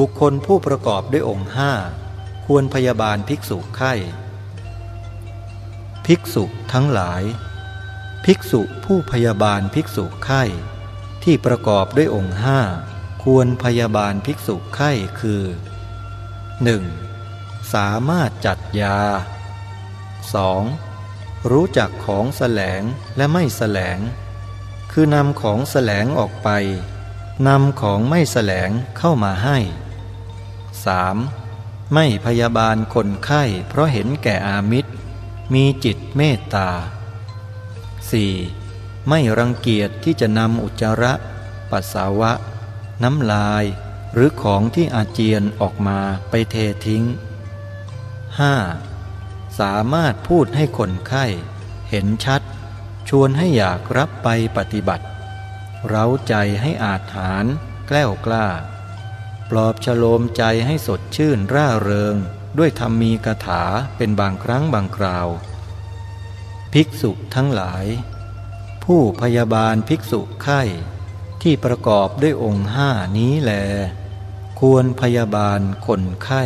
บุคคลผู้ประกอบด้วยองค์ห้าควรพยาบาลภิกษุไข้ ภิกษุทั้งหลาย ภิกษุผู้พยาบาลภิกษุไข้ที่ประกอบด้วยองค์ห้าควรพยาบาลภิกษุไข้คือ 1. สามารถจัดยา 2. รู้จักของแสลงและไม่แสลง คือนำของแสลงออกไปนำของไม่แสลงเข้ามาให้ 3. ไม่พยาบาลคนไข้เพราะเห็นแก่อามิตร มีจิตเมตตา 4. ไม่รังเกียจที่จะนำอุจจาระ ปัสสาวะ น้ำลาย หรือของที่อาเจียนออกมาไปเททิ้ง 5. สามารถพูดให้คนไข้ เห็นชัด ชวนให้อยากรับไปปฏิบัติ เร้าใจให้อาจหาร แกล้วกล้า ปลอบฉโลมใจให้สดชื่นร่าเริง ด้วยธรรมีกถาเป็นบางครั้งบางคราว ภิกษุทั้งหลาย ผู้พยาบาลภิกษุไข้ ที่ประกอบด้วยองค์ห้านี้แล ควรพยาบาลคนไข้